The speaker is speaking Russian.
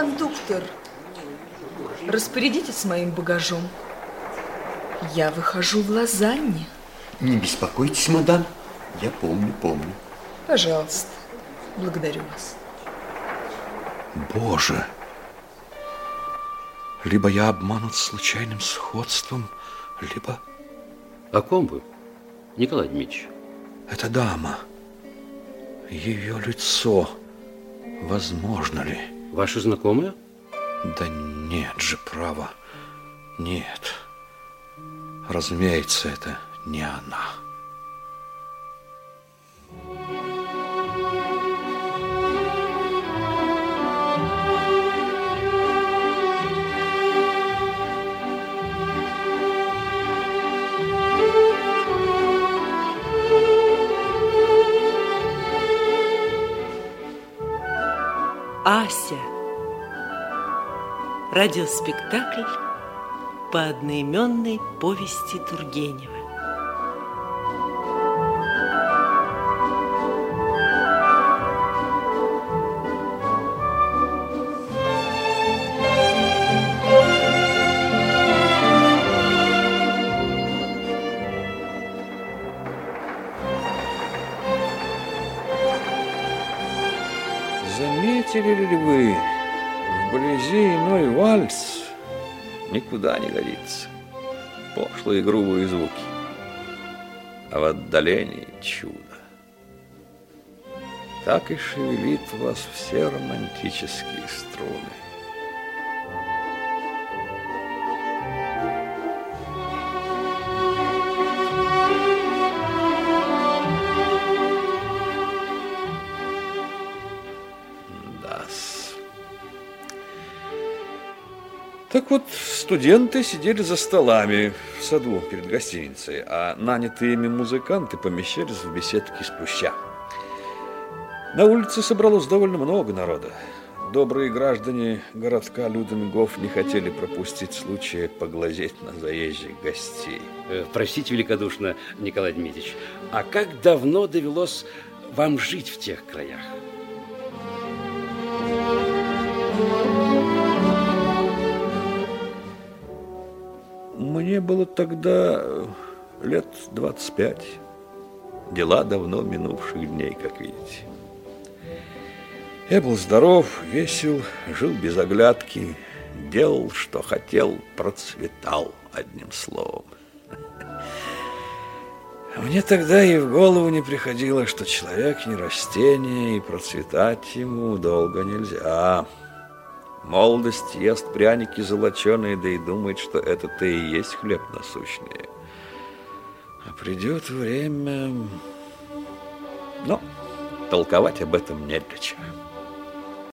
Кондуктор, распорядитесь моим багажом. Я выхожу в Лозанне. Не беспокойтесь, мадам. Я помню, помню. Пожалуйста, благодарю вас. Боже! Либо я обманут случайным сходством, либо... О ком вы, Николай Дмитриевич? Это дама. Ее лицо. Возможно ли? Ваша знакомая? Да нет же, право. Нет. Разумеется, это не она. Ася. Радиоспектакль по одноименной повести Тургенева. Заметили ли вы, вблизи иной вальс никуда не годится. Пошлые грубые звуки, а в отдалении чудо. Так и шевелит вас все романтические струны. Так вот, студенты сидели за столами в саду перед гостиницей, а нанятые ими музыканты помещались в беседке с плюща. На улице собралось довольно много народа. Добрые граждане городка Люденгоф не хотели пропустить случая поглазеть на заезжих гостей. Э, Простите великодушно, Николай Дмитриевич, а как давно довелось вам жить в тех краях? Мне было тогда э, лет 25. Дела давно минувших дней, как видите. Я был здоров, весел, жил без оглядки, делал, что хотел, процветал, одним словом. Мне тогда и в голову не приходило, что человек не растение, и процветать ему долго нельзя. Молодость ест пряники золоченые, да и думает, что это-то и есть хлеб насущный. А придет время... Но толковать об этом не для чего.